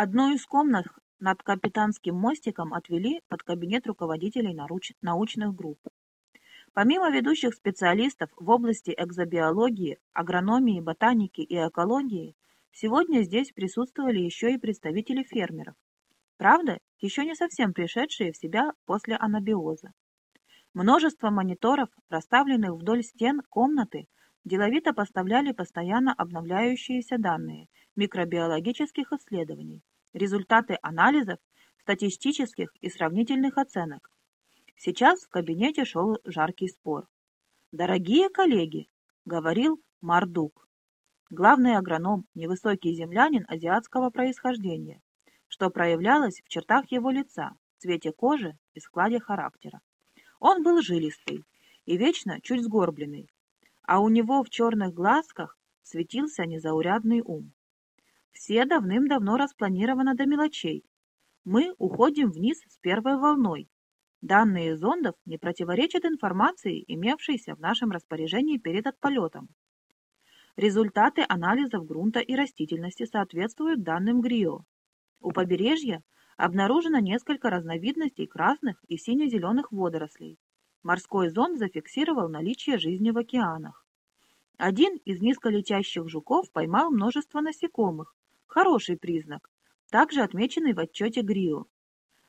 Одну из комнат над капитанским мостиком отвели под кабинет руководителей научных групп. Помимо ведущих специалистов в области экзобиологии, агрономии, ботаники и экологии, сегодня здесь присутствовали еще и представители фермеров. Правда, еще не совсем пришедшие в себя после анабиоза. Множество мониторов, расставленных вдоль стен комнаты, деловито поставляли постоянно обновляющиеся данные микробиологических исследований, результаты анализов, статистических и сравнительных оценок. Сейчас в кабинете шел жаркий спор. «Дорогие коллеги», — говорил Мардук, главный агроном, невысокий землянин азиатского происхождения, что проявлялось в чертах его лица, цвете кожи и складе характера. Он был жилистый и вечно чуть сгорбленный, а у него в черных глазках светился незаурядный ум. Все давным-давно распланировано до мелочей. Мы уходим вниз с первой волной. Данные зондов не противоречат информации, имевшейся в нашем распоряжении перед отполетом. Результаты анализов грунта и растительности соответствуют данным ГРИО. У побережья обнаружено несколько разновидностей красных и сине-зеленых водорослей. Морской зонд зафиксировал наличие жизни в океанах. Один из низколетящих жуков поймал множество насекомых. Хороший признак, также отмеченный в отчете ГРИО.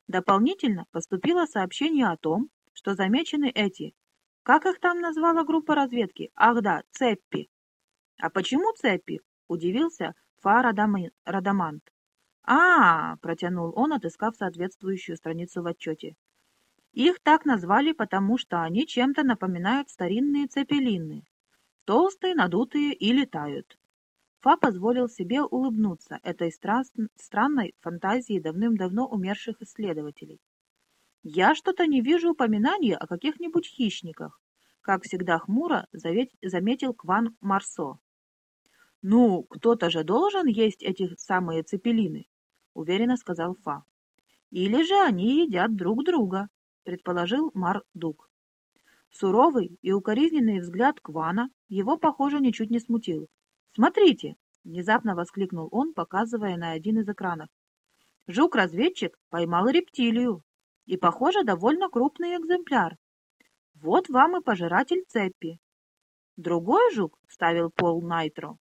Дополнительно поступило сообщение о том, что замечены эти, как их там назвала группа разведки, ах да, цеппи. А почему цеппи? Удивился Фа Радамант. А, протянул он, отыскав соответствующую страницу в отчете. Их так назвали, потому что они чем-то напоминают старинные цепелины. Толстые, надутые и летают. Фа позволил себе улыбнуться этой странной фантазии давным-давно умерших исследователей. «Я что-то не вижу упоминания о каких-нибудь хищниках», как всегда хмуро заметил Кван Марсо. «Ну, кто-то же должен есть эти самые цепелины», — уверенно сказал Фа. «Или же они едят друг друга», — предположил Мар-Дук. Суровый и укоризненный взгляд Квана его, похоже, ничуть не смутил. «Смотрите!» — внезапно воскликнул он, показывая на один из экранов. «Жук-разведчик поймал рептилию, и, похоже, довольно крупный экземпляр. Вот вам и пожиратель цепи». «Другой жук?» — ставил Пол Найтро.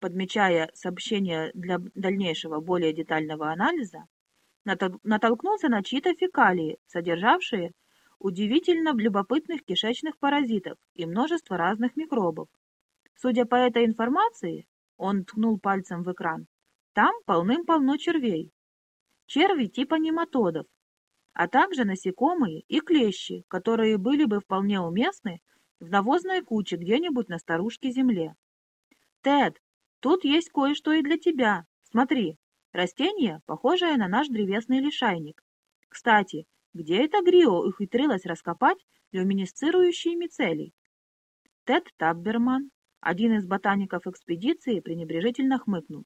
Подмечая сообщение для дальнейшего более детального анализа, натолкнулся на чьи-то фекалии, содержавшие удивительно любопытных кишечных паразитов и множество разных микробов. Судя по этой информации, он ткнул пальцем в экран, там полным-полно червей. Черви типа нематодов, а также насекомые и клещи, которые были бы вполне уместны в навозной куче где-нибудь на старушке земле. «Тед, тут есть кое-что и для тебя. Смотри, растение, похожее на наш древесный лишайник. Кстати, где это Грио ухитрилась раскопать люминесцирующие мицелий?» Тед Табберман один из ботаников экспедиции пренебрежительно хмыкнул.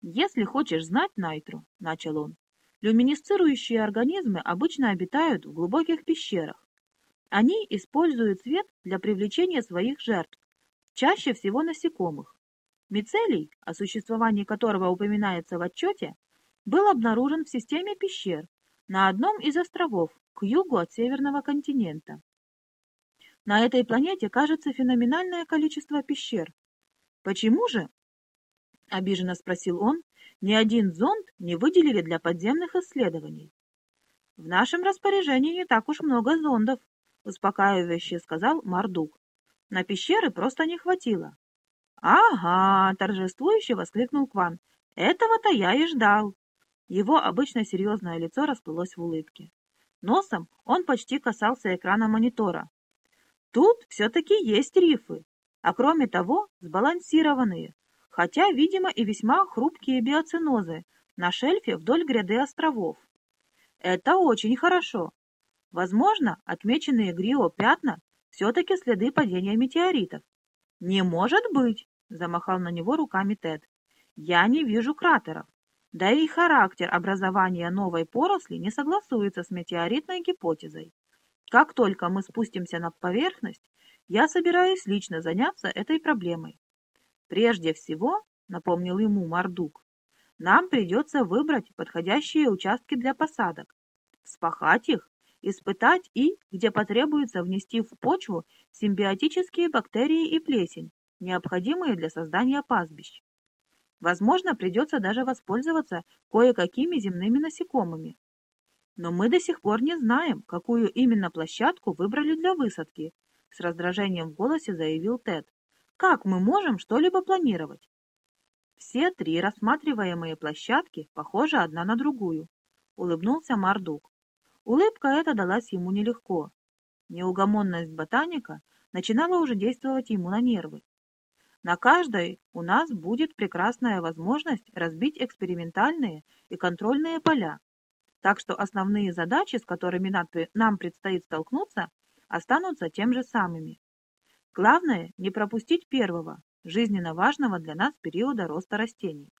«Если хочешь знать, Найтро, — начал он, — люминесцирующие организмы обычно обитают в глубоких пещерах. Они используют свет для привлечения своих жертв, чаще всего насекомых. Мицелий, о существовании которого упоминается в отчете, был обнаружен в системе пещер на одном из островов к югу от Северного континента. На этой планете кажется феноменальное количество пещер. Почему же, обиженно спросил он, ни один зонд не выделили для подземных исследований? В нашем распоряжении не так уж много зондов, успокаивающе сказал Мардук. На пещеры просто не хватило. Ага, торжествующе воскликнул Кван. Этого-то я и ждал. Его обычно серьезное лицо расплылось в улыбке. Носом он почти касался экрана монитора, Тут все-таки есть рифы, а кроме того сбалансированные, хотя, видимо, и весьма хрупкие биоценозы на шельфе вдоль гряды островов. Это очень хорошо. Возможно, отмеченные Грио пятна все-таки следы падения метеоритов. «Не может быть!» – замахал на него руками Тед. «Я не вижу кратеров. Да и характер образования новой поросли не согласуется с метеоритной гипотезой. Как только мы спустимся на поверхность, я собираюсь лично заняться этой проблемой. Прежде всего, напомнил ему Мардук, нам придется выбрать подходящие участки для посадок, вспахать их, испытать и, где потребуется, внести в почву симбиотические бактерии и плесень, необходимые для создания пастбищ. Возможно, придется даже воспользоваться кое-какими земными насекомыми. Но мы до сих пор не знаем, какую именно площадку выбрали для высадки, с раздражением в голосе заявил Тед. Как мы можем что-либо планировать? Все три рассматриваемые площадки похожи одна на другую, улыбнулся Мардук. Улыбка эта далась ему нелегко. Неугомонность ботаника начинала уже действовать ему на нервы. На каждой у нас будет прекрасная возможность разбить экспериментальные и контрольные поля, так что основные задачи, с которыми нам предстоит столкнуться, останутся тем же самыми. Главное не пропустить первого, жизненно важного для нас периода роста растений.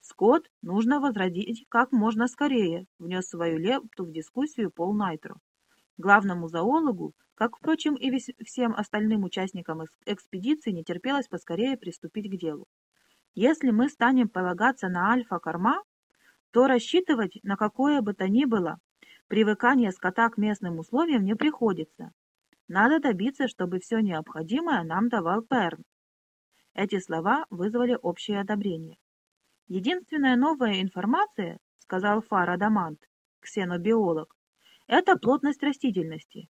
Скот нужно возродить как можно скорее, внес свою лепту в дискуссию Пол Найтро. Главному зоологу как, впрочем, и всем остальным участникам экспедиции не терпелось поскорее приступить к делу. Если мы станем полагаться на альфа-корма, то рассчитывать на какое бы то ни было привыкание скота к местным условиям не приходится. Надо добиться, чтобы все необходимое нам давал Перн. Эти слова вызвали общее одобрение. Единственная новая информация, сказал Фар Адамант, ксенобиолог, это плотность растительности.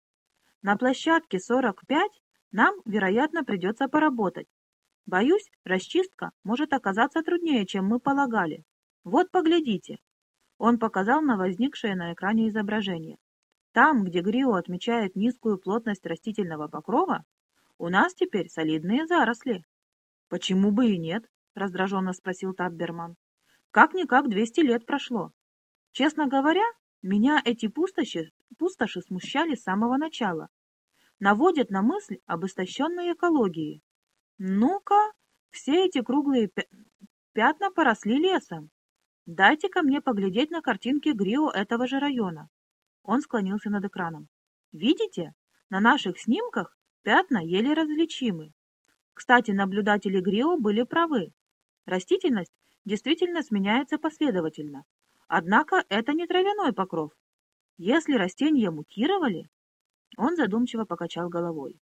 На площадке 45 нам, вероятно, придется поработать. Боюсь, расчистка может оказаться труднее, чем мы полагали. Вот поглядите. Он показал на возникшее на экране изображение. Там, где Грио отмечает низкую плотность растительного покрова, у нас теперь солидные заросли. Почему бы и нет? раздраженно спросил Табберман. Как-никак 200 лет прошло. Честно говоря, меня эти пустоши, пустоши смущали с самого начала. Наводят на мысль об истощенной экологии. Ну-ка, все эти круглые пятна поросли лесом. Дайте-ка мне поглядеть на картинки Грио этого же района. Он склонился над экраном. Видите? На наших снимках пятна еле различимы. Кстати, наблюдатели Грио были правы. Растительность действительно сменяется последовательно, Однако это не травяной покров. Если растения мутировали... Он задумчиво покачал головой.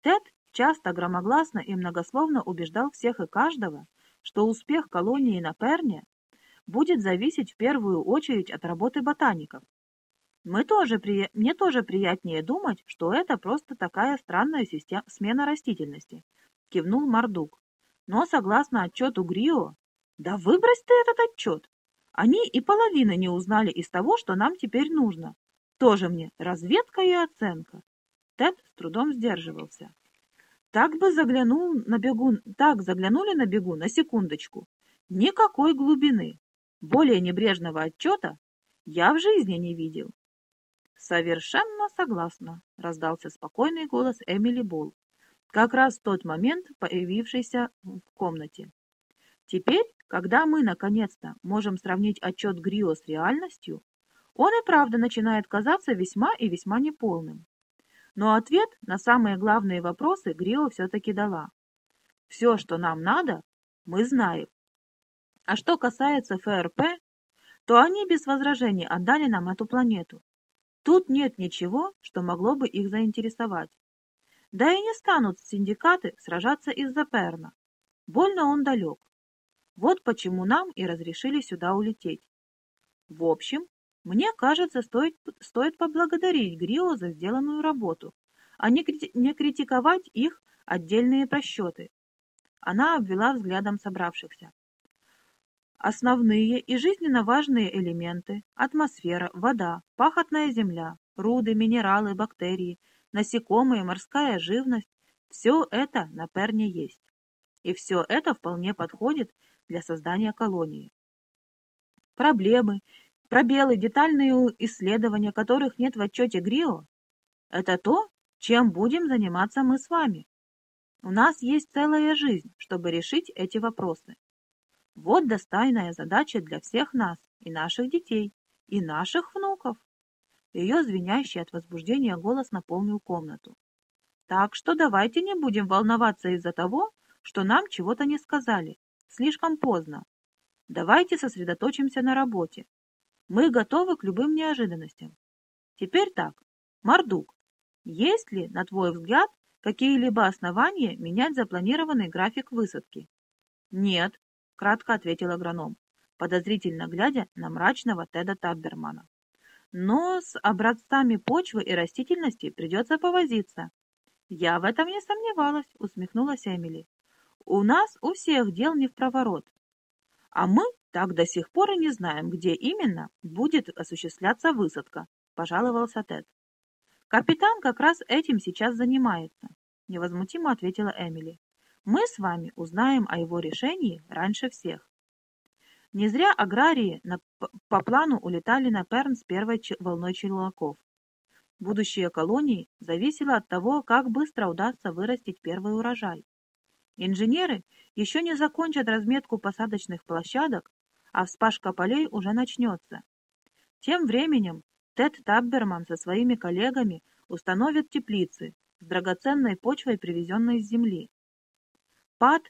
Тед часто громогласно и многословно убеждал всех и каждого, что успех колонии на Перне будет зависеть в первую очередь от работы ботаников. Мы тоже при... Мне тоже приятнее думать, что это просто такая странная система... смена растительности, кивнул Мардук. Но согласно отчету Грио... Да выбрось ты этот отчет! Они и половины не узнали из того, что нам теперь нужно. Тоже мне разведка и оценка. Тед с трудом сдерживался. Так бы заглянул на бегу, так заглянули на бегу на секундочку. Никакой глубины. Более небрежного отчета я в жизни не видел. Совершенно согласна, раздался спокойный голос Эмили Болл, как раз в тот момент появившийся в комнате. Теперь когда мы, наконец-то, можем сравнить отчет Грио с реальностью, он и правда начинает казаться весьма и весьма неполным. Но ответ на самые главные вопросы Грио все-таки дала. Все, что нам надо, мы знаем. А что касается ФРП, то они без возражений отдали нам эту планету. Тут нет ничего, что могло бы их заинтересовать. Да и не станут синдикаты сражаться из-за Перна. Больно он далек. Вот почему нам и разрешили сюда улететь. В общем, мне кажется, стоит, стоит поблагодарить Грио за сделанную работу, а не, не критиковать их отдельные просчеты. Она обвела взглядом собравшихся. Основные и жизненно важные элементы – атмосфера, вода, пахотная земля, руды, минералы, бактерии, насекомые, морская живность – все это на Перне есть. И все это вполне подходит для создания колонии. Проблемы, пробелы, детальные исследования, которых нет в отчете Грио, это то, чем будем заниматься мы с вами. У нас есть целая жизнь, чтобы решить эти вопросы. Вот достойная задача для всех нас, и наших детей, и наших внуков. Ее звенящий от возбуждения голос наполнил комнату. Так что давайте не будем волноваться из-за того, что нам чего-то не сказали, Слишком поздно. Давайте сосредоточимся на работе. Мы готовы к любым неожиданностям. Теперь так. Мардук, есть ли, на твой взгляд, какие-либо основания менять запланированный график высадки? Нет, кратко ответил агроном, подозрительно глядя на мрачного Теда Таббермана. Но с образцами почвы и растительности придется повозиться. Я в этом не сомневалась, усмехнулась Эмили. У нас у всех дел не в проворот. А мы так до сих пор и не знаем, где именно будет осуществляться высадка, пожаловался Тед. Капитан как раз этим сейчас занимается, невозмутимо ответила Эмили. Мы с вами узнаем о его решении раньше всех. Не зря аграрии на, по плану улетали на Перн с первой волной челноков. Будущее колонии зависело от того, как быстро удастся вырастить первый урожай. Инженеры еще не закончат разметку посадочных площадок, а вспашка полей уже начнется. Тем временем Тед Табберман со своими коллегами установит теплицы с драгоценной почвой, привезенной с земли. Пат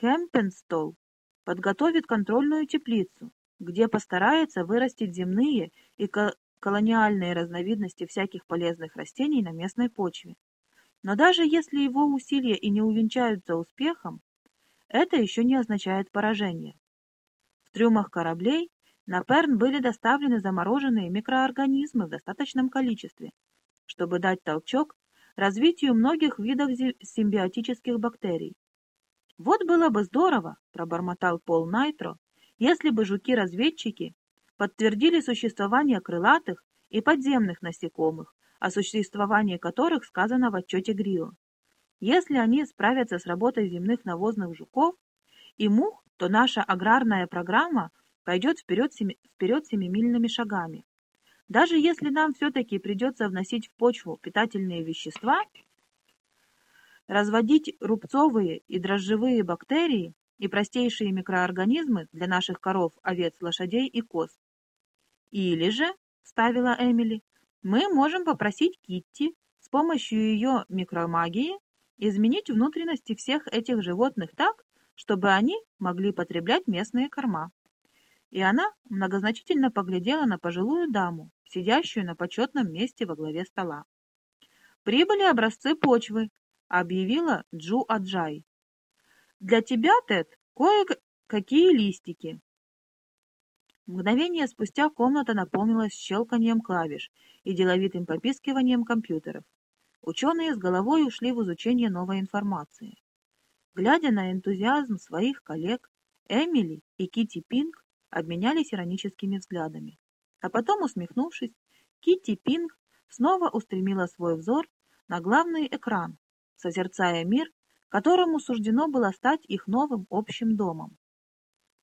Хемпенстол подготовит контрольную теплицу, где постарается вырастить земные и колониальные разновидности всяких полезных растений на местной почве. Но даже если его усилия и не увенчаются успехом, это еще не означает поражение. В трюмах кораблей на Перн были доставлены замороженные микроорганизмы в достаточном количестве, чтобы дать толчок развитию многих видов симбиотических бактерий. «Вот было бы здорово», — пробормотал Пол Найтро, «если бы жуки-разведчики подтвердили существование крылатых и подземных насекомых, о существовании которых сказано в отчете Грио. Если они справятся с работой земных навозных жуков и мух, то наша аграрная программа пойдет вперед, семи, вперед семимильными шагами. Даже если нам все-таки придется вносить в почву питательные вещества, разводить рубцовые и дрожжевые бактерии и простейшие микроорганизмы для наших коров, овец, лошадей и коз. Или же, ставила Эмили, мы можем попросить Китти с помощью ее микромагии изменить внутренности всех этих животных так, чтобы они могли потреблять местные корма. И она многозначительно поглядела на пожилую даму, сидящую на почетном месте во главе стола. «Прибыли образцы почвы», — объявила Джу Аджай. «Для тебя, Тед, кое-какие листики». Мгновение спустя комната наполнилась щелканием клавиш и деловитым попискиванием компьютеров. Ученые с головой ушли в изучение новой информации. Глядя на энтузиазм своих коллег, Эмили и Кити Пинг обменялись ироническими взглядами. А потом, усмехнувшись, Кити Пинг снова устремила свой взор на главный экран, созерцая мир, которому суждено было стать их новым общим домом.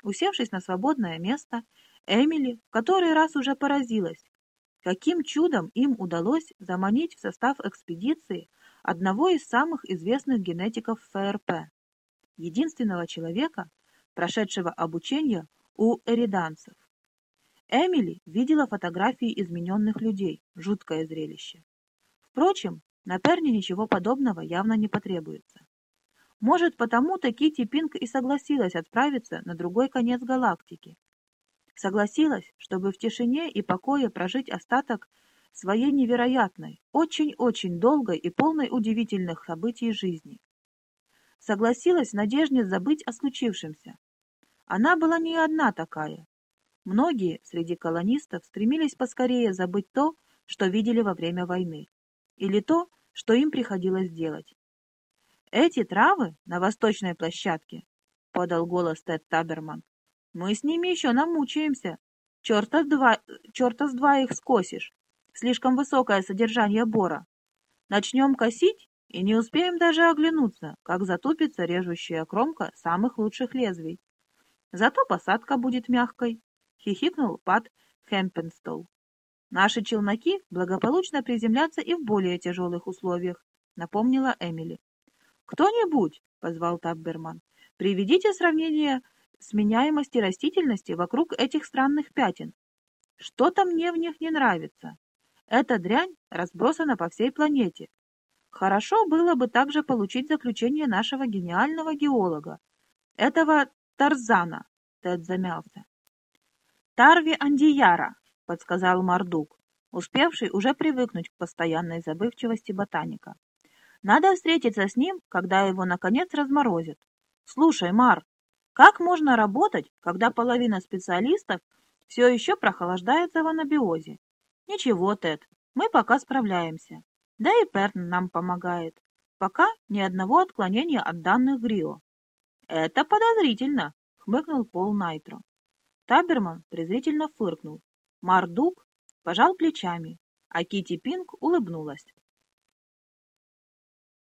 Усевшись на свободное место, Эмили в который раз уже поразилась, каким чудом им удалось заманить в состав экспедиции одного из самых известных генетиков ФРП, единственного человека, прошедшего обучение у эриданцев. Эмили видела фотографии измененных людей, жуткое зрелище. Впрочем, на Перне ничего подобного явно не потребуется. Может, потому-то Кити Пинк и согласилась отправиться на другой конец галактики. Согласилась, чтобы в тишине и покое прожить остаток своей невероятной, очень-очень долгой и полной удивительных событий жизни. Согласилась в надежде забыть о случившемся, она была не одна такая. Многие среди колонистов стремились поскорее забыть то, что видели во время войны, или то, что им приходилось делать. «Эти травы на восточной площадке», — подал голос Тед Таберман, — «мы с ними еще намучаемся. Черта два, черта с два их скосишь. Слишком высокое содержание бора. Начнем косить и не успеем даже оглянуться, как затупится режущая кромка самых лучших лезвий. Зато посадка будет мягкой, — хихикнул Пат Хэмпенстол. Наши челноки благополучно приземлятся и в более тяжелых условиях, — напомнила Эмили. «Кто-нибудь», — позвал Табберман, — «приведите сравнение сменяемости растительности вокруг этих странных пятен. Что-то мне в них не нравится. Эта дрянь разбросана по всей планете. Хорошо было бы также получить заключение нашего гениального геолога, этого Тарзана, Тед замялся. «Тарви Андияра», — подсказал Мардук, успевший уже привыкнуть к постоянной забывчивости ботаника. «Надо встретиться с ним, когда его, наконец, разморозят. Слушай, Мар, как можно работать, когда половина специалистов все еще прохлаждается в анабиозе? Ничего, Тед, мы пока справляемся. Да и Перн нам помогает. Пока ни одного отклонения от данных Грио. Это подозрительно, хмыкнул Пол Найтро. Таберман презрительно фыркнул. Мардук пожал плечами, а Кити Пинг улыбнулась.